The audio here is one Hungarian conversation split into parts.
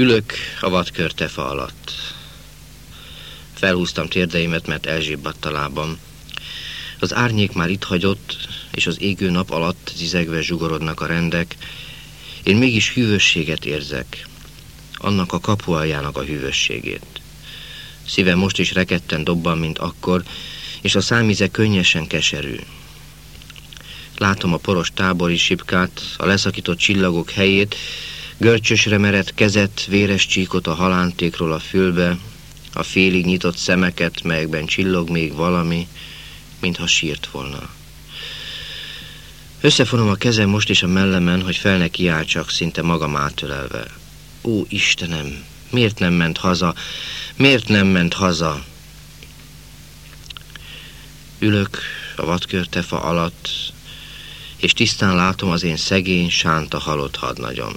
Ülök a vadkörtefa alatt. Felhúztam térdeimet, mert elzsibbadt a lábam. Az árnyék már itt hagyott, és az égő nap alatt zizegve zsugorodnak a rendek. Én mégis hűvösséget érzek. Annak a kapu aljának a hűvösségét. Szívem most is reketten dobban, mint akkor, és a számíze könnyesen keserű. Látom a poros tábori sipkát, a leszakított csillagok helyét, görcsösre merett kezet, véres csíkot a halántékról a fülbe, a félig nyitott szemeket, melyekben csillog még valami, mintha sírt volna. Összefonom a kezem most is a mellemen, hogy fel ne kiáltsak, szinte magam átölelve. Ó, Istenem, miért nem ment haza? Miért nem ment haza? Ülök a vadkörtefa alatt, és tisztán látom az én szegény, sánta halott hadnagyom.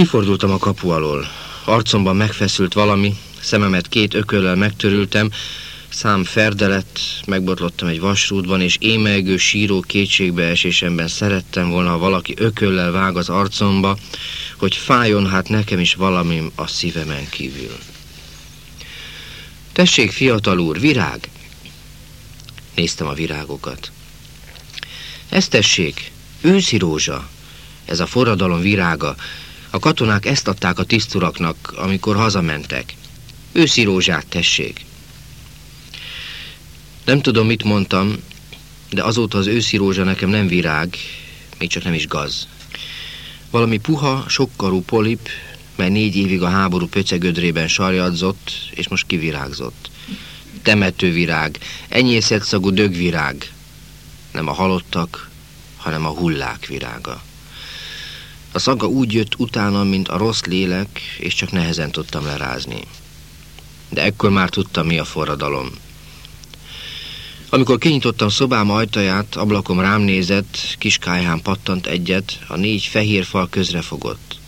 Kifordultam a kapu alól. Arcomban megfeszült valami, szememet két ököllel megtörültem, szám ferdelett, megbotlottam egy vasrúdban, és émelgő, síró kétségbeesésemben szerettem volna, ha valaki ököllel vág az arcomba, hogy fájjon hát nekem is valami a szívemen kívül. Tessék, fiatal úr, virág! Néztem a virágokat. Ezt tessék, őszi rózsa, ez a forradalom virága. A katonák ezt adták a tiszturaknak, amikor hazamentek. Őszi rózsát tessék. Nem tudom, mit mondtam, de azóta az őszi rózsa nekem nem virág, még csak nem is gaz. Valami puha, sokkarú polip, mely négy évig a háború pöcegödrében sarjadzott, és most kivirágzott. Temetővirág, enyészet szagú dögvirág. Nem a halottak, hanem a hullák virága. A szaga úgy jött utána, mint a rossz lélek, és csak nehezen tudtam lerázni. De ekkor már tudtam, mi a forradalom. Amikor kinyitottam szobám ajtaját, ablakom rám nézett, kis kájhán pattant egyet, a négy fehér fal közrefogott.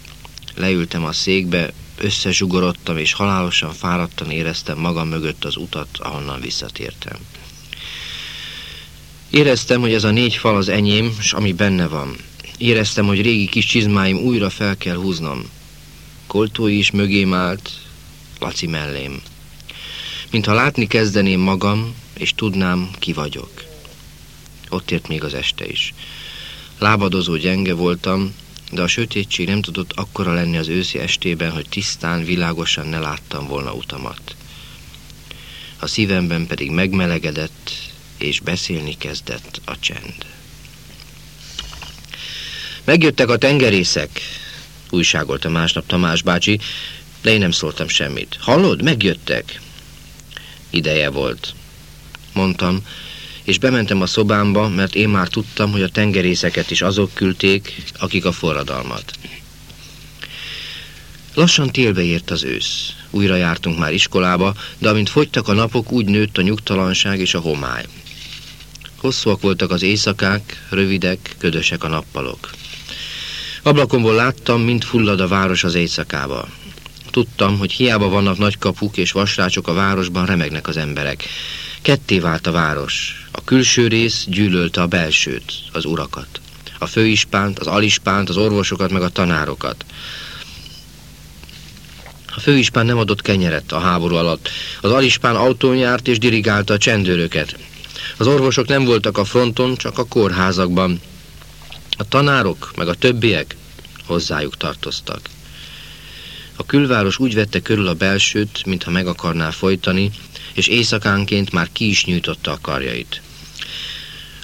Leültem a székbe, összezsugorodtam, és halálosan fáradtan éreztem magam mögött az utat, ahonnan visszatértem. Éreztem, hogy ez a négy fal az enyém, s ami benne van. Éreztem, hogy régi kis csizmáim újra fel kell húznom. Koltói is mögém állt, Laci mellém. Mintha látni kezdeném magam, és tudnám, ki vagyok. Ott ért még az este is. Lábadozó gyenge voltam, de a sötétség nem tudott akkora lenni az őszi estében, hogy tisztán, világosan ne láttam volna utamat. A szívemben pedig megmelegedett, és beszélni kezdett a csend. Megjöttek a tengerészek, újságolta másnap Tamás bácsi, de én nem szóltam semmit. Hallod, megjöttek? Ideje volt, mondtam, és bementem a szobámba, mert én már tudtam, hogy a tengerészeket is azok küldték, akik a forradalmat. Lassan télbe ért az ősz. Újra jártunk már iskolába, de amint fogytak a napok, úgy nőtt a nyugtalanság és a homály. Hosszúak voltak az éjszakák, rövidek, ködösek a nappalok. Ablakomból láttam, mint fullad a város az éjszakába. Tudtam, hogy hiába vannak nagy kapuk és vasrácsok a városban, remegnek az emberek. Ketté vált a város. A külső rész gyűlölte a belsőt, az urakat. A főispánt, az alispánt, az orvosokat, meg a tanárokat. A főispán nem adott kenyeret a háború alatt. Az alispán autón járt és dirigálta a csendőröket. Az orvosok nem voltak a fronton, csak a kórházakban. A tanárok, meg a többiek hozzájuk tartoztak. A külváros úgy vette körül a belsőt, mintha meg akarná folytani, és éjszakánként már ki is nyújtotta a karjait.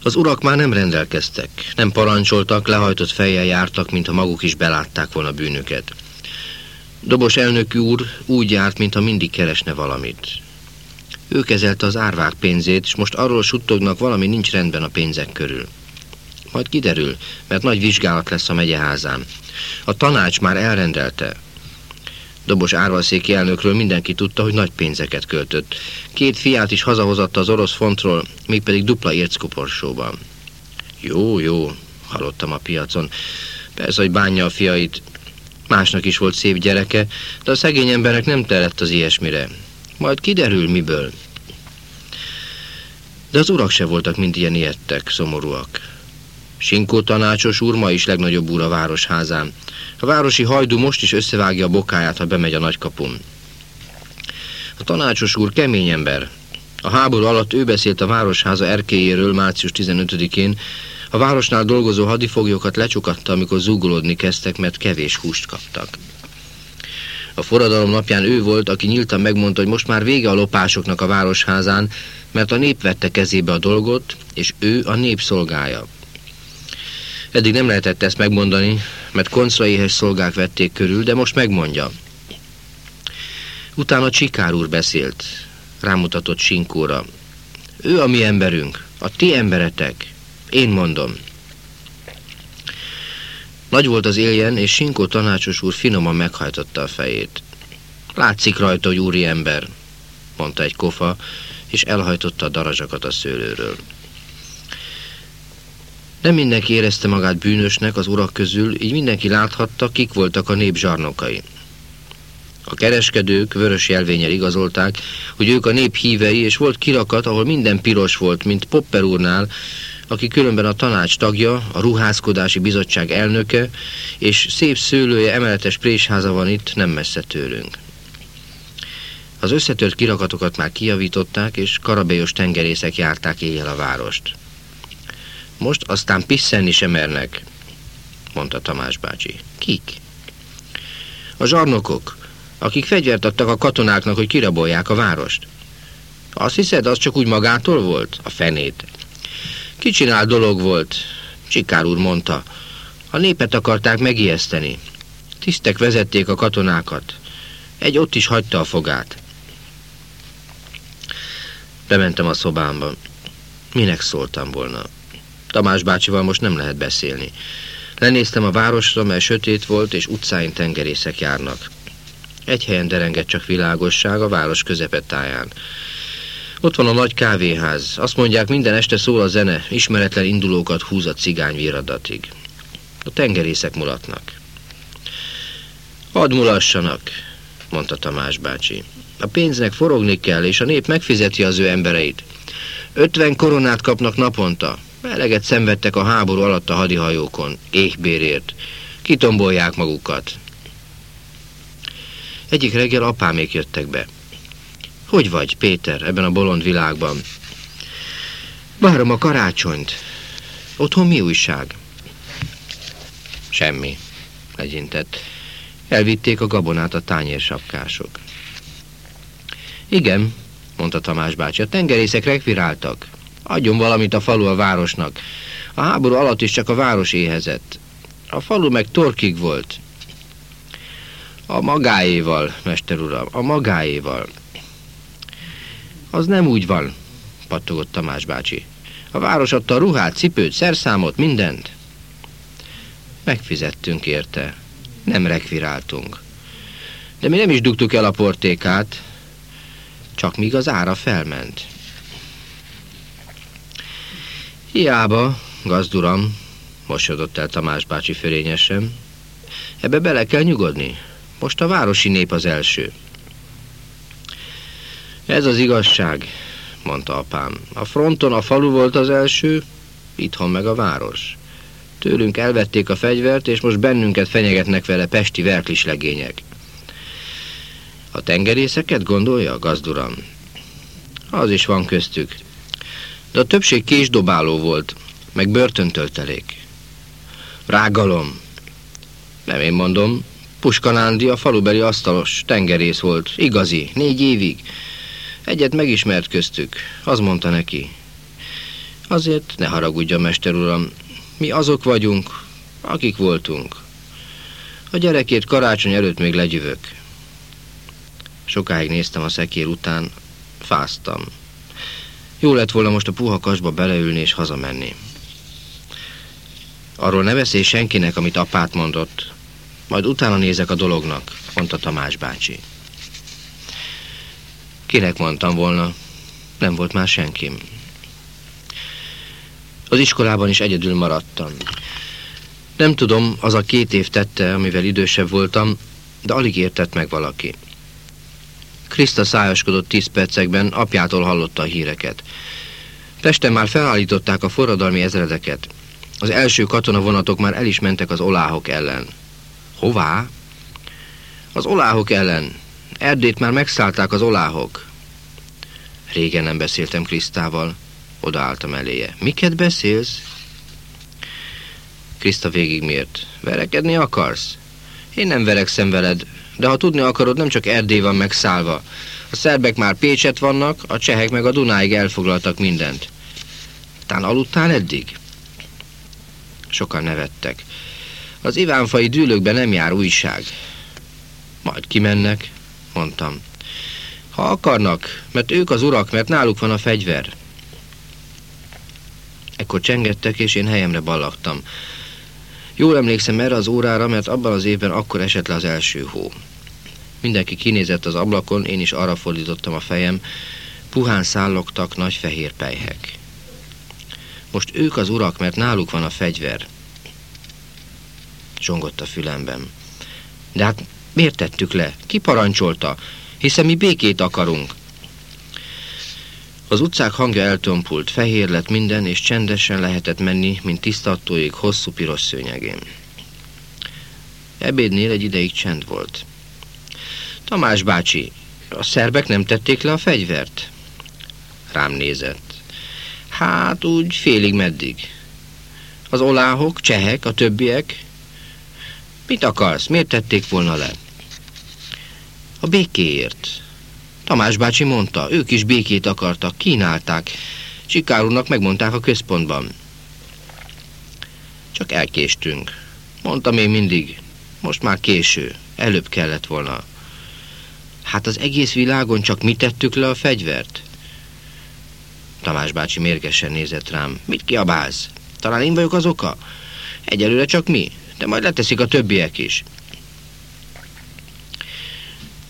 Az urak már nem rendelkeztek, nem parancsoltak, lehajtott fejjel jártak, mintha maguk is belátták volna bűnüket. Dobos elnök úr úgy járt, mintha mindig keresne valamit. Ő kezelte az árvák pénzét, és most arról suttognak, valami nincs rendben a pénzek körül. Majd kiderül, mert nagy vizsgálat lesz a megyeházán. A tanács már elrendelte, Dobos árvalszéki elnökről mindenki tudta, hogy nagy pénzeket költött. Két fiát is hazahozatta az orosz fontról, még pedig dupla érckoporsóban. Jó, jó, hallottam a piacon. Persze, hogy bánja a fiait. Másnak is volt szép gyereke, de a szegény emberek nem terett az ilyesmire. Majd kiderül miből. De az urak se voltak mind ilyen ilyettek, szomorúak. Sinkó tanácsos úr ma is legnagyobb úr a városházán. A városi hajdú most is összevágja a bokáját, ha bemegy a nagykapun. A tanácsos úr kemény ember. A háború alatt ő beszélt a városháza erkéjéről március 15-én, a városnál dolgozó hadifoglyokat lecsukatta, amikor zúgolódni kezdtek, mert kevés húst kaptak. A forradalom napján ő volt, aki nyíltan megmondta, hogy most már vége a lopásoknak a városházán, mert a nép vette kezébe a dolgot, és ő a nép szolgája. Eddig nem lehetett ezt megmondani, mert konclaihez szolgák vették körül, de most megmondja. Utána Csikár úr beszélt, rámutatott Sinkóra. Ő a mi emberünk, a ti emberetek. Én mondom. Nagy volt az éljen, és Sinkó tanácsos úr finoman meghajtotta a fejét. Látszik rajta, hogy úri ember, mondta egy kofa, és elhajtotta a darazsakat a szőlőről. Nem mindenki érezte magát bűnösnek az urak közül, így mindenki láthatta, kik voltak a nép zsarnokai. A kereskedők vörös jelvényel igazolták, hogy ők a nép hívei, és volt kirakat, ahol minden piros volt, mint Popper úrnál, aki különben a tanács tagja, a ruházkodási bizottság elnöke, és szép szőlője emeletes présháza van itt, nem messze tőlünk. Az összetört kirakatokat már kijavították, és karabélyos tengerészek járták éjjel a várost. Most aztán pisszenni sem mernek, mondta Tamás bácsi. Kik? A zsarnokok, akik fegyvert adtak a katonáknak, hogy kirabolják a várost. Azt hiszed, az csak úgy magától volt? A fenét. Kicsinál dolog volt, Csikár úr mondta. A népet akarták megijeszteni. Tisztek vezették a katonákat. Egy ott is hagyta a fogát. Bementem a szobámba. Minek szóltam volna? Tamás bácsival most nem lehet beszélni. Lenéztem a városra, mely sötét volt, és utcáin tengerészek járnak. Egy helyen derengett csak világosság a város közepettáján. Ott van a nagy kávéház. Azt mondják, minden este szól a zene, ismeretlen indulókat húz a cigány viradatig. A tengerészek mulatnak. Hadd mulassanak, mondta Tamás bácsi. A pénznek forogni kell, és a nép megfizeti az ő embereit. Ötven koronát kapnak naponta. Eleget szenvedtek a háború alatt a hadihajókon, éhbérért. Kitombolják magukat. Egyik reggel apámék jöttek be. Hogy vagy, Péter, ebben a bolond világban? Várom a karácsonyt. Otthon mi újság? Semmi, legyintett. Elvitték a gabonát a tányérsapkások. Igen, mondta Tamás bácsi, a tengerészek rekviráltak. Adjon valamit a falu a városnak. A háború alatt is csak a város éhezett. A falu meg torkig volt. A magáéval, mester uram, a magáéval. Az nem úgy van, pattogott Tamás bácsi. A város adta a ruhát, cipőt, szerszámot, mindent. Megfizettünk érte. Nem rekviráltunk. De mi nem is dugtuk el a portékát, csak míg az ára felment. Hiába, gazduram, mosodott el Tamás bácsi fölényesen. Ebbe bele kell nyugodni. Most a városi nép az első. Ez az igazság, mondta apám. A fronton a falu volt az első, itthon meg a város. Tőlünk elvették a fegyvert, és most bennünket fenyegetnek vele pesti verklis legények. A tengerészeket gondolja, gazduram? Az is van köztük. De a többség késdobáló volt, meg börtöntöltelék. Rágalom. Nem én mondom, Puskanándi a falubeli asztalos, tengerész volt, igazi, négy évig. Egyet megismert köztük, az mondta neki. Azért ne haragudja, mester uram, mi azok vagyunk, akik voltunk. A gyerekét karácsony előtt még legyüvök. Sokáig néztem a szekér után, fáztam. Jó lett volna most a puha kasba beleülni és hazamenni. Arról ne beszélj senkinek, amit apát mondott. Majd utána nézek a dolognak, mondta Tamás bácsi. Kinek mondtam volna? Nem volt már senkim. Az iskolában is egyedül maradtam. Nem tudom, az a két év tette, amivel idősebb voltam, de alig értett meg valaki. Kriszta szájaskodott tíz percekben, apjától hallotta a híreket. Pesten már felállították a forradalmi ezredeket. Az első katonavonatok már el is mentek az oláhok ellen. Hová? Az oláhok ellen. Erdét már megszállták az oláhok. Régen nem beszéltem Krisztával. Odaálltam eléje. Miket beszélsz? Kriszta végigmért. Verekedni akarsz? Én nem verekszem veled, de ha tudni akarod, nem csak Erdély van megszállva. A szerbek már Pécset vannak, a csehek meg a Dunáig elfoglaltak mindent. Tán aludtál eddig? Sokan nevettek. Az Ivánfai dűlőkben nem jár újság. Majd kimennek, mondtam. Ha akarnak, mert ők az urak, mert náluk van a fegyver. Ekkor csengettek, és én helyemre ballagtam. Jól emlékszem erre az órára, mert abban az évben akkor esett le az első hó. Mindenki kinézett az ablakon, én is arra fordítottam a fejem, puhán szállogtak nagy fehér pejhek. Most ők az urak, mert náluk van a fegyver. Zsongott a fülemben. De hát miért tettük le? Ki parancsolta? Hiszen mi békét akarunk. Az utcák hangja eltompult, fehér lett minden, és csendesen lehetett menni, mint tisztattóig hosszú piros szőnyegén. Ebédnél egy ideig csend volt. Tamás bácsi, a szerbek nem tették le a fegyvert? Rám nézett. Hát úgy félig meddig. Az oláhok, csehek, a többiek? Mit akarsz? Miért tették volna le? A békéért. Tamás bácsi mondta, ők is békét akartak, kínálták. Csikárónak megmondták a központban. Csak elkéstünk. Mondtam én mindig, most már késő, előbb kellett volna. Hát az egész világon csak mi tettük le a fegyvert? Tamás bácsi mérgesen nézett rám. Mit kiabálsz? Talán én vagyok az oka? Egyelőre csak mi, de majd leteszik a többiek is.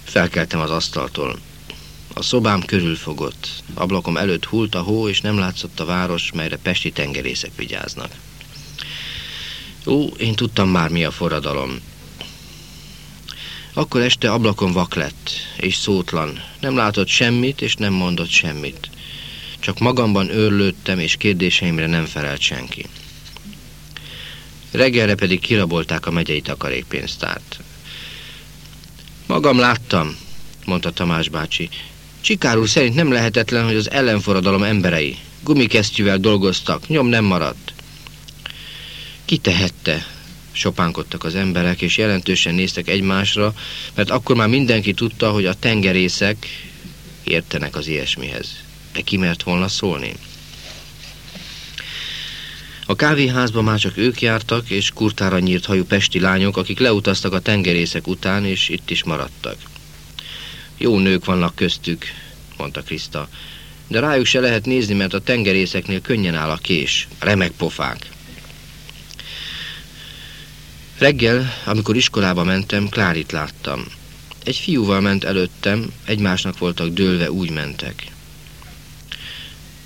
Felkeltem az asztaltól. A szobám körülfogott. Ablakom előtt hult a hó, és nem látszott a város, melyre pesti tengerészek vigyáznak. Ó, én tudtam már, mi a forradalom. Akkor este ablakon vak lett, és szótlan. Nem látott semmit, és nem mondott semmit. Csak magamban őrlődtem, és kérdéseimre nem felelt senki. Reggelre pedig kirabolták a megyei takarékpénztárt. Magam láttam, mondta Tamás bácsi. Csikár úr szerint nem lehetetlen, hogy az ellenforradalom emberei. Gumikesztyűvel dolgoztak, nyom nem maradt. Ki tehette? Sopánkodtak az emberek, és jelentősen néztek egymásra, mert akkor már mindenki tudta, hogy a tengerészek értenek az ilyesmihez. De ki mert volna szólni? A kávéházban már csak ők jártak, és kurtára nyírt hajú pesti lányok, akik leutaztak a tengerészek után, és itt is maradtak. Jó nők vannak köztük, mondta Kriszta, de rájuk se lehet nézni, mert a tengerészeknél könnyen áll a kés, remek pofák. Reggel, amikor iskolába mentem, Klárit láttam. Egy fiúval ment előttem, egymásnak voltak dőlve, úgy mentek.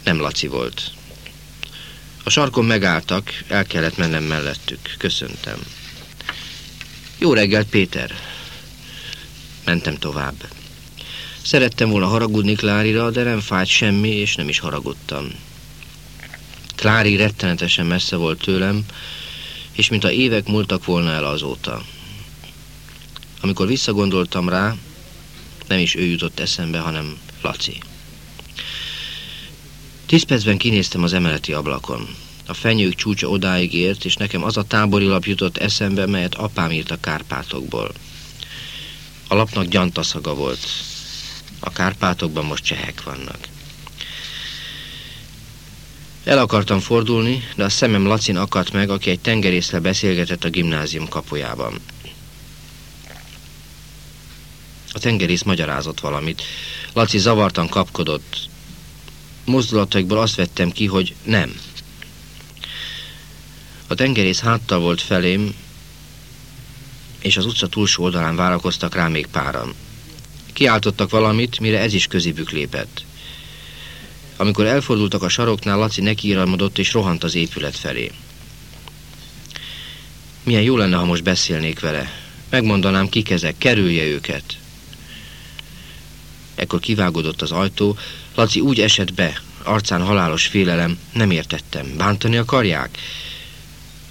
Nem Laci volt. A sarkon megálltak, el kellett mennem mellettük. Köszöntem. Jó reggelt, Péter! Mentem tovább. Szerettem volna haragudni Klárira, de nem fájt semmi, és nem is haragudtam. Klári rettenetesen messze volt tőlem, és mint a évek múltak volna el azóta. Amikor visszagondoltam rá, nem is ő jutott eszembe, hanem Laci. Tíz percben kinéztem az emeleti ablakon. A fenyők csúcsa odáig ért, és nekem az a tábori lap jutott eszembe, melyet apám írt a Kárpátokból. A lapnak gyantaszaga volt. A Kárpátokban most csehek vannak. El akartam fordulni, de a szemem Lacin akadt meg, aki egy tengerészre beszélgetett a gimnázium kapujában. A tengerész magyarázott valamit. Laci zavartan kapkodott. Mozdulataikból azt vettem ki, hogy nem. A tengerész háttal volt felém, és az utca túlsó oldalán várakoztak rá még páran. Kiáltottak valamit, mire ez is közébük lépett. Amikor elfordultak a saroknál, Laci nekiíralmodott és rohant az épület felé. Milyen jó lenne, ha most beszélnék vele. Megmondanám, kik ezek, kerülje őket. Ekkor kivágódott az ajtó, Laci úgy esett be, arcán halálos félelem, nem értettem. Bántani akarják?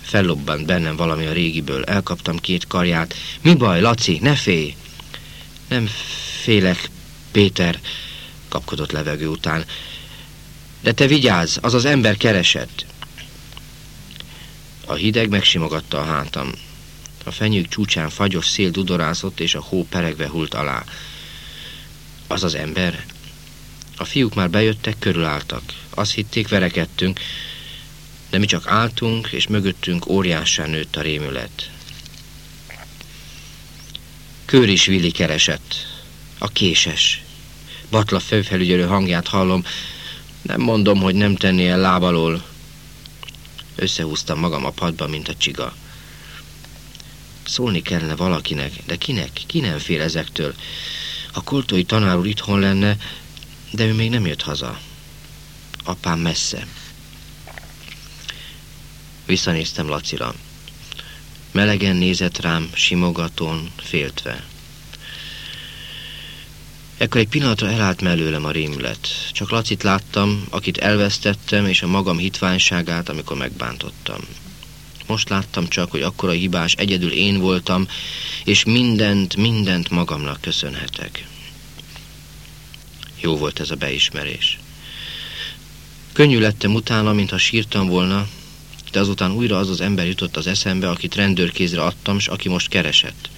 Fellobbant bennem valami a régiből. Elkaptam két karját. Mi baj, Laci? Ne félj! Nem félek, Péter, kapkodott levegő után. De te vigyázz, az az ember keresett. A hideg megsimogatta a hátam. A fenyők csúcsán fagyos szél dudorázott, és a hó peregve hult alá. Az az ember? A fiúk már bejöttek, körülálltak. Azt hitték, verekedtünk, de mi csak álltunk, és mögöttünk óriássá nőtt a rémület. Kör is Vili keresett. A késes. Batla főfelügyelő hangját hallom. Nem mondom, hogy nem tenné el lábalól. Összehúztam magam a padba, mint a csiga. Szólni kellene valakinek, de kinek? Ki nem fél ezektől? A koltói tanár úr itthon lenne, de ő még nem jött haza. Apám messze. Visszanéztem Lacira. Melegen nézett rám, simogatón, féltve. Ekkor egy pillanatra elállt mellőlem a rémület. Csak Lacit láttam, akit elvesztettem, és a magam hitványságát, amikor megbántottam. Most láttam csak, hogy akkora hibás egyedül én voltam, és mindent, mindent magamnak köszönhetek. Jó volt ez a beismerés. Könnyű lettem utána, mintha sírtam volna, de azután újra az az ember jutott az eszembe, akit rendőrkézre adtam, és aki most keresett.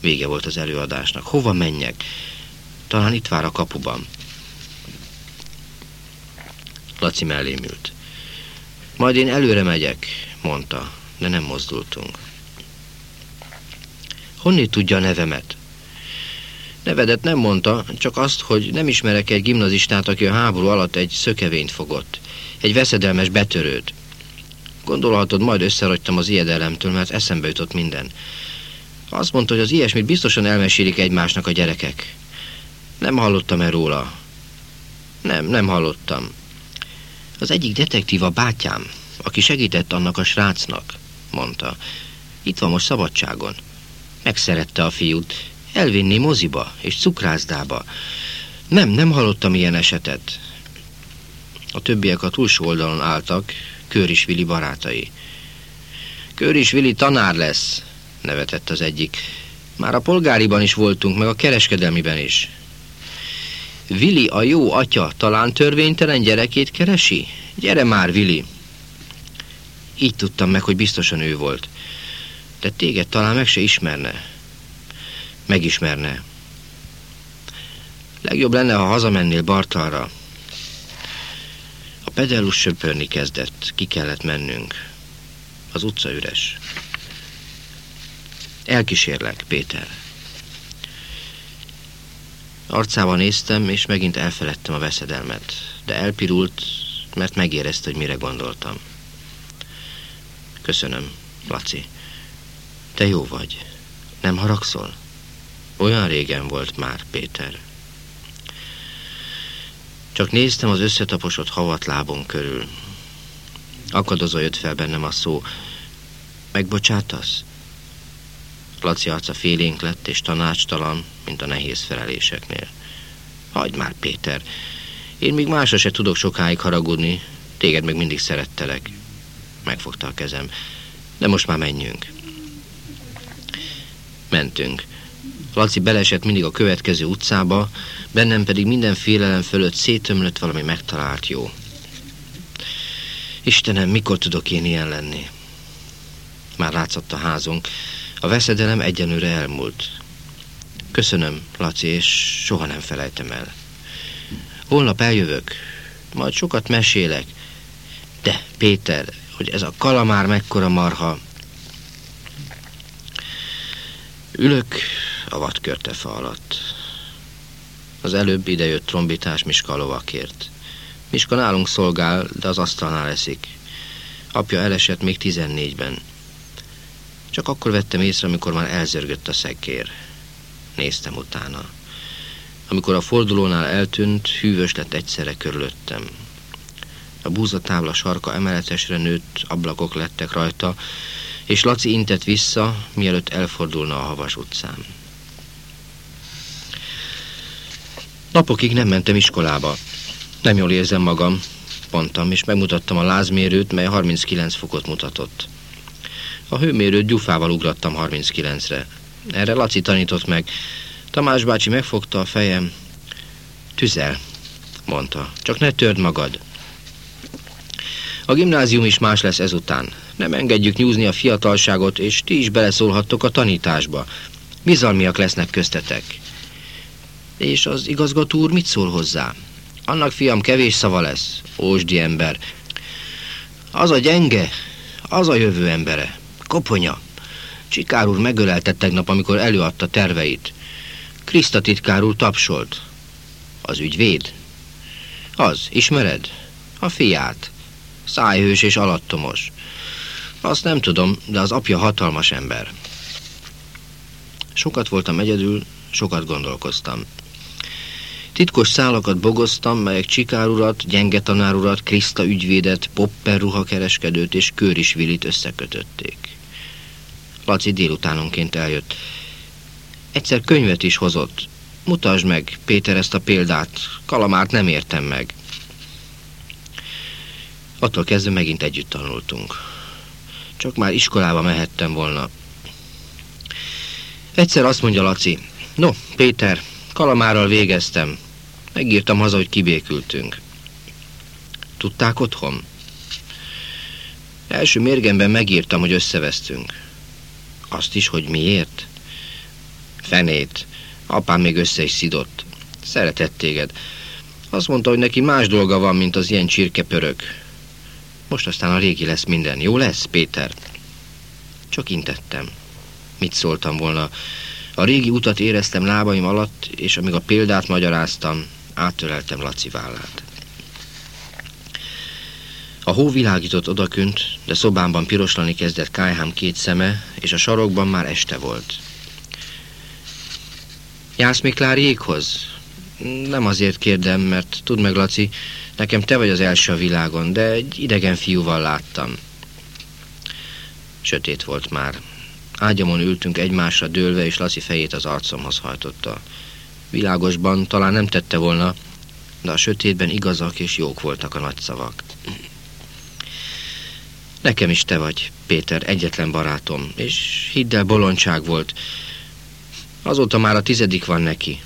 Vége volt az előadásnak. Hova menjek? Talán itt vár a kapuban. Laci mellém ült. Majd én előre megyek, mondta, de nem mozdultunk. Honnét tudja a nevemet? Nevedet nem mondta, csak azt, hogy nem ismerek egy gimnazistát, aki a háború alatt egy szökevényt fogott. Egy veszedelmes betörőt. Gondolhatod, majd összeragytam az ijedelemtől, mert eszembe jutott minden. Azt mondta, hogy az ilyesmit biztosan elmesélik egymásnak a gyerekek. Nem hallottam e róla. Nem, nem hallottam. Az egyik detektív a bátyám, aki segített annak a srácnak, mondta. Itt van most szabadságon. Megszerette a fiút. Elvinni moziba és cukrászdába. Nem, nem hallottam ilyen esetet. A többiek a túlsó oldalon álltak, Köris Vili barátai. Köris Vili tanár lesz, nevetett az egyik. Már a polgáriban is voltunk, meg a kereskedelmiben is. Vili a jó atya talán törvénytelen gyerekét keresi? Gyere már, Vili! Így tudtam meg, hogy biztosan ő volt. De téged talán meg se ismerne. Megismerne. Legjobb lenne, ha hazamennél Bartalra. A pedellus söpörni kezdett. Ki kellett mennünk. Az utca üres. Elkísérlek, Péter. Arcába néztem, és megint elfeledtem a veszedelmet, de elpirult, mert megérezte, hogy mire gondoltam. Köszönöm, Laci. Te jó vagy. Nem haragszol? Olyan régen volt már, Péter. Csak néztem az összetaposott havat lábon körül. Akadozó jött fel bennem a szó. Megbocsátasz? Laci arca félénk lett és tanácstalan, mint a nehéz feleléseknél. Hagyd már, Péter. Én még másra se tudok sokáig haragudni, téged meg mindig szerettelek. Megfogta a kezem. De most már menjünk. Mentünk. Laci belesett mindig a következő utcába, bennem pedig minden félelem fölött szétömlött valami megtalált jó. Istenem, mikor tudok én ilyen lenni? Már látszott a házunk. A veszedelem egyenlőre elmúlt. Köszönöm, Laci, és soha nem felejtem el. Holnap eljövök, majd sokat mesélek. De, Péter, hogy ez a kalamár mekkora marha. Ülök a vadkörtefa alatt. Az előbb idejött trombitás Miska lovakért. Miska nálunk szolgál, de az asztalnál eszik. Apja elesett még tizennégyben. Csak akkor vettem észre, amikor már elzörgött a szekér. Néztem utána. Amikor a fordulónál eltűnt, hűvös lett egyszerre körülöttem. A búzatábla sarka emeletesre nőtt, ablakok lettek rajta, és Laci intett vissza, mielőtt elfordulna a havas utcán. Napokig nem mentem iskolába. Nem jól érzem magam. mondtam, és megmutattam a lázmérőt, mely 39 fokot mutatott. A hőmérőt gyufával ugrattam 39-re. Erre Laci tanított meg. Tamás bácsi megfogta a fejem. Tüzel, mondta. Csak ne törd magad. A gimnázium is más lesz ezután. Nem engedjük nyúzni a fiatalságot, és ti is beleszólhattok a tanításba. Bizalmiak lesznek köztetek. És az igazgató úr mit szól hozzá? Annak fiam kevés szava lesz, ósdi ember. Az a gyenge, az a jövő embere. Koponya. Csikár úr megöleltett tegnap, amikor előadta terveit. Kriszta titkár úr tapsolt. Az ügyvéd? Az, ismered? A fiát. Szájhős és alattomos. Azt nem tudom, de az apja hatalmas ember. Sokat voltam egyedül, sokat gondolkoztam. Titkos szálakat bogoztam, melyek Csikárurat, gyenge tanárurat, Kriszta ügyvédet, Popper ruhakereskedőt és Vilit összekötötték. Laci délutánonként eljött. Egyszer könyvet is hozott. Mutasd meg, Péter, ezt a példát. Kalamárt nem értem meg. Attól kezdve megint együtt tanultunk. Csak már iskolába mehettem volna. Egyszer azt mondja Laci, no, Péter, kalamárral végeztem. Megírtam haza, hogy kibékültünk. Tudták otthon? Első mérgemben megírtam, hogy összevesztünk. Azt is, hogy miért? Fenét. Apám még össze is szidott. Szeretett téged. Azt mondta, hogy neki más dolga van, mint az ilyen csirkepörök. Most aztán a régi lesz minden. Jó lesz, Péter? Csak intettem. Mit szóltam volna? A régi utat éreztem lábaim alatt, és amíg a példát magyaráztam, áttöreltem Laci vállát. A hó világított odakünt, de szobámban piroslani kezdett Kájhám két szeme, és a sarokban már este volt. Jársz még jéghoz? Nem azért kérdem, mert tudd meg, Laci, nekem te vagy az első a világon, de egy idegen fiúval láttam. Sötét volt már. Ágyamon ültünk egymásra dőlve, és Laci fejét az arcomhoz hajtotta. Világosban talán nem tette volna, de a sötétben igazak és jók voltak a nagy szavak. Nekem is te vagy, Péter, egyetlen barátom, és hidd el, bolondság volt. Azóta már a tizedik van neki.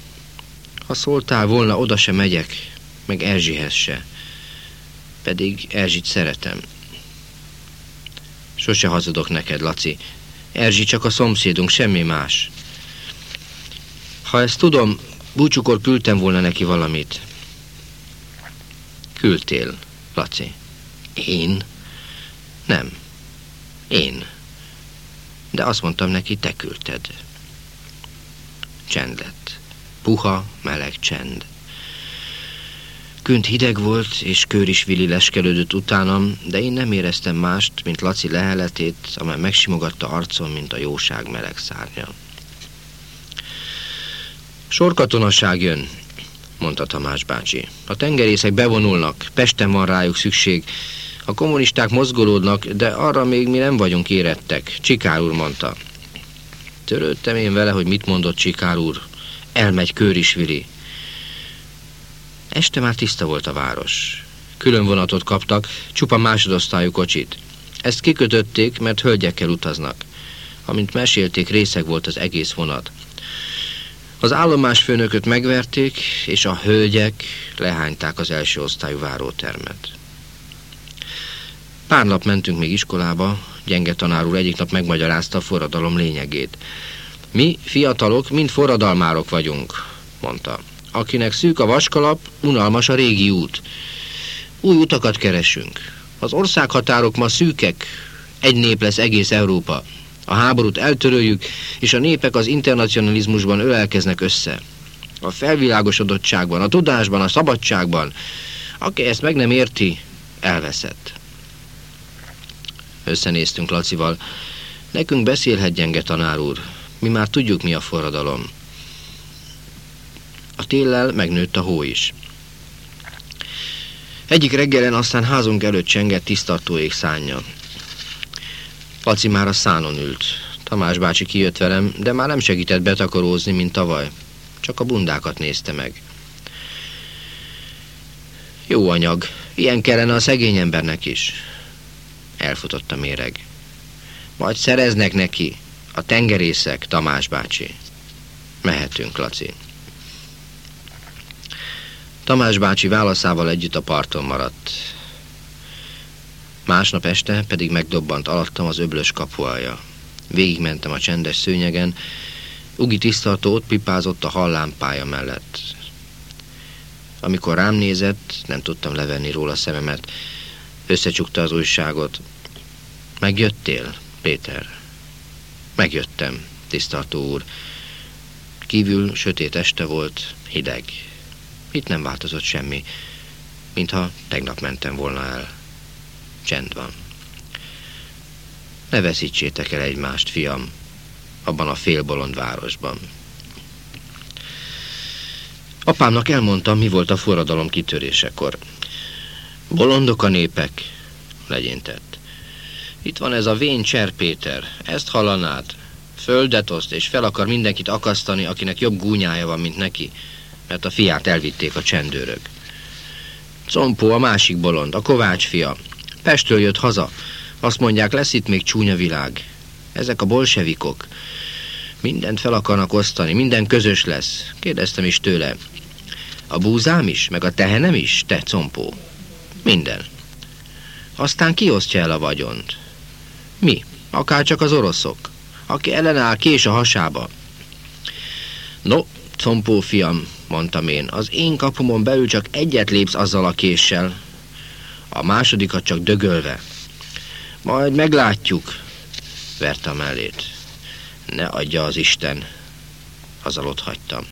Ha szóltál volna, oda se megyek, meg Erzsihez se. Pedig Erzsit szeretem. Sose hazudok neked, Laci. Erzsi csak a szomszédunk, semmi más. Ha ezt tudom, búcsukor küldtem volna neki valamit. Küldtél, Laci. Én? Nem. Én. De azt mondtam neki, te küldted. Csend lett. Puha, meleg csend. Künt hideg volt, és kör is vili leskelődött utánam, de én nem éreztem mást, mint Laci leheletét, amely megsimogatta arcom, mint a jóság meleg szárnya. Sorkatonaság jön, mondta Tamás bácsi. A tengerészek bevonulnak, Pesten van rájuk szükség, a kommunisták mozgolódnak, de arra még mi nem vagyunk érettek, Csikár úr mondta. Törődtem én vele, hogy mit mondott Csikár úr. Elmegy Körisvili. Este már tiszta volt a város. Külön vonatot kaptak, csupa másodosztályú kocsit. Ezt kikötötték, mert hölgyekkel utaznak. Amint mesélték, részeg volt az egész vonat. Az állomásfőnököt megverték, és a hölgyek lehányták az első osztályú várótermet. Pár nap mentünk még iskolába, gyenge tanár úr egyik nap megmagyarázta a forradalom lényegét. Mi, fiatalok, mind forradalmárok vagyunk, mondta. Akinek szűk a vaskalap, unalmas a régi út. Új utakat keresünk. Az országhatárok ma szűkek, egy nép lesz egész Európa. A háborút eltöröljük, és a népek az internacionalizmusban ölelkeznek össze. A felvilágosodottságban, a tudásban, a szabadságban. Aki ezt meg nem érti, elveszett. Összenéztünk Lacival. Nekünk beszélhet gyenge tanár úr. Mi már tudjuk, mi a forradalom. A téllel megnőtt a hó is. Egyik reggelen aztán házunk előtt csengett tisztartó szánja. Laci már a szánon ült. Tamás bácsi kijött velem, de már nem segített betakarózni, mint tavaly. Csak a bundákat nézte meg. Jó anyag, Ilyen kellene a szegény embernek is. Elfutott a méreg. Majd szereznek neki a tengerészek, Tamás bácsi. Mehetünk, Laci. Tamás bácsi válaszával együtt a parton maradt. Másnap este pedig megdobbant alattam az öblös kapuaja. Végigmentem a csendes szőnyegen, Ugi tisztartó ott pipázott a hallámpája mellett. Amikor rám nézett, nem tudtam levenni róla szememet. Összecsukta az újságot. Megjöttél, Péter? Megjöttem, tisztartó úr. Kívül sötét este volt, hideg. Itt nem változott semmi, mintha tegnap mentem volna el. Csend van. Ne veszítsétek el egymást, fiam, abban a félbolond városban. Apámnak elmondtam, mi volt a forradalom kitörésekor. Bolondok a népek, legyintett. Itt van ez a vén Péter, ezt hallanád. Földet oszt, és fel akar mindenkit akasztani, akinek jobb gúnyája van, mint neki, mert a fiát elvitték a csendőrök. Compó a másik bolond, a Kovács fia. Pestől jött haza. Azt mondják, lesz itt még csúnya világ. Ezek a bolsevikok. Mindent fel akarnak osztani, minden közös lesz. Kérdeztem is tőle. A búzám is, meg a tehenem is, te compó. Minden. Aztán kiosztja el a vagyont. Mi? Akár csak az oroszok. Aki ellenáll kés a hasába. No, compó fiam, mondtam én, az én kapumon belül csak egyet lépsz azzal a késsel. A másodikat csak dögölve. Majd meglátjuk, verte a mellét. Ne adja az Isten, azzal ott hagytam.